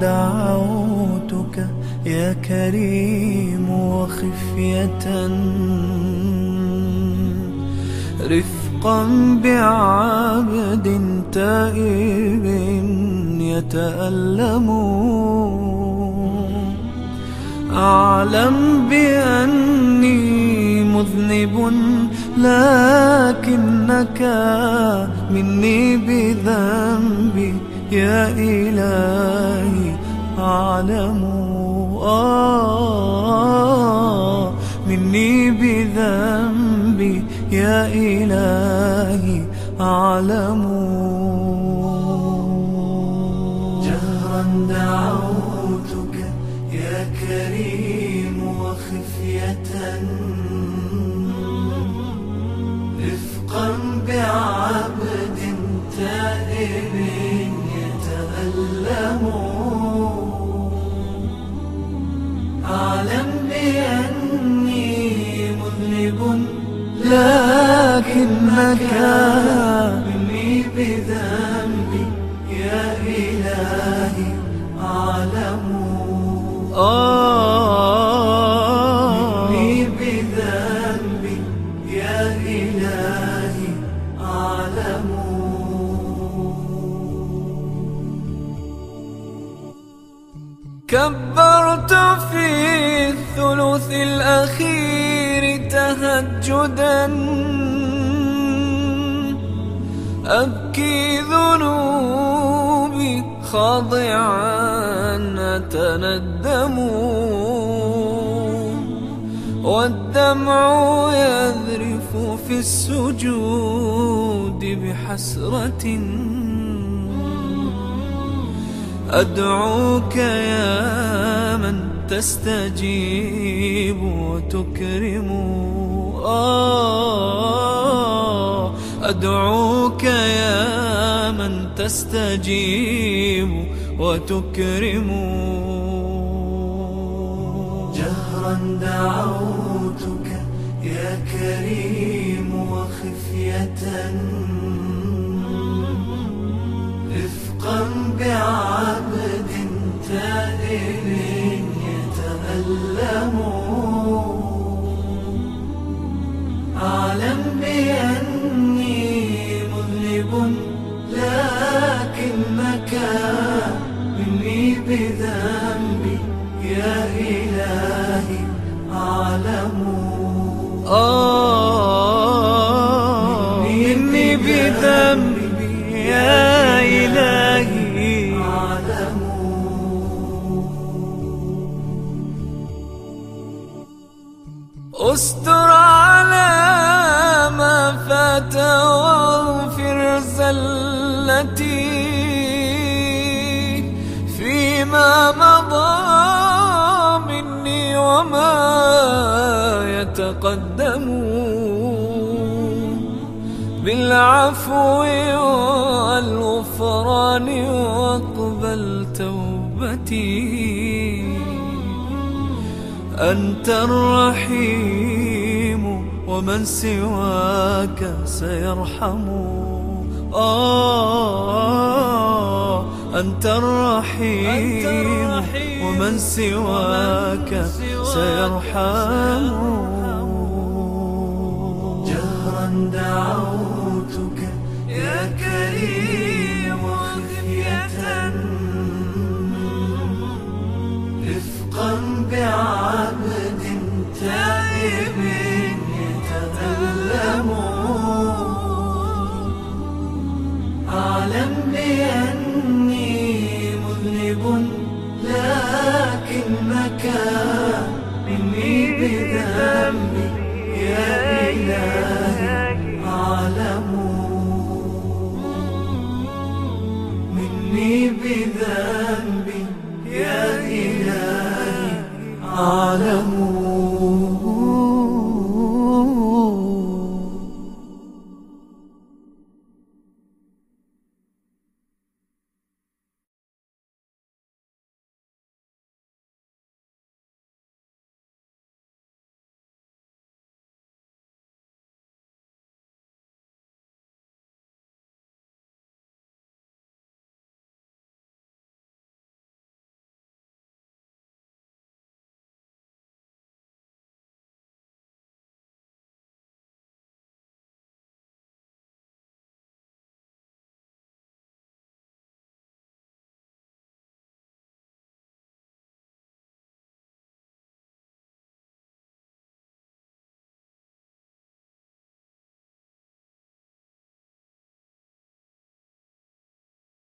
دعوتك يا كريم وخفية. رفقا بعبد تائب يتألم. أعلم بأني مذنب لكنك مني بذنبي يا إلهي أعلم آه مني بذنبي يا إلهي أعلم جهرا دعوتك يا كريم وخفية. بذنبي يا إلهي أعلم مني بذنبي يا إلهي أعلم كبرت في الثلث الأخير تهجدا. أبكي ذنوبي خاضعا أتندم والدمع يذرف في السجود بحسرة. أدعوك يا من تستجيب وتكرم. آه أدعوك تستجيب وتكرم. جهرا دعوتك يا كريم وخفية. رفقا بعبد لكنك مني بذنبي يا إلهي أعلم آه مني بذنبي يا إلهي أعلم أستر على ما فات واغفر زلتي فيما مضى مني وما يتقدم. بالعفو والغفران واقبل توبتي. أنت الرحيم ومن سواك سيرحم. آه. أنت الرحيم ومن سواك سيرحم. جهرا دعوتك يا كريم وخفية رفقا بعبد تائب يتألم. أعلم بأني لكنك مني يا إلهي أعلم مني بذنبي يا إلهي أعلم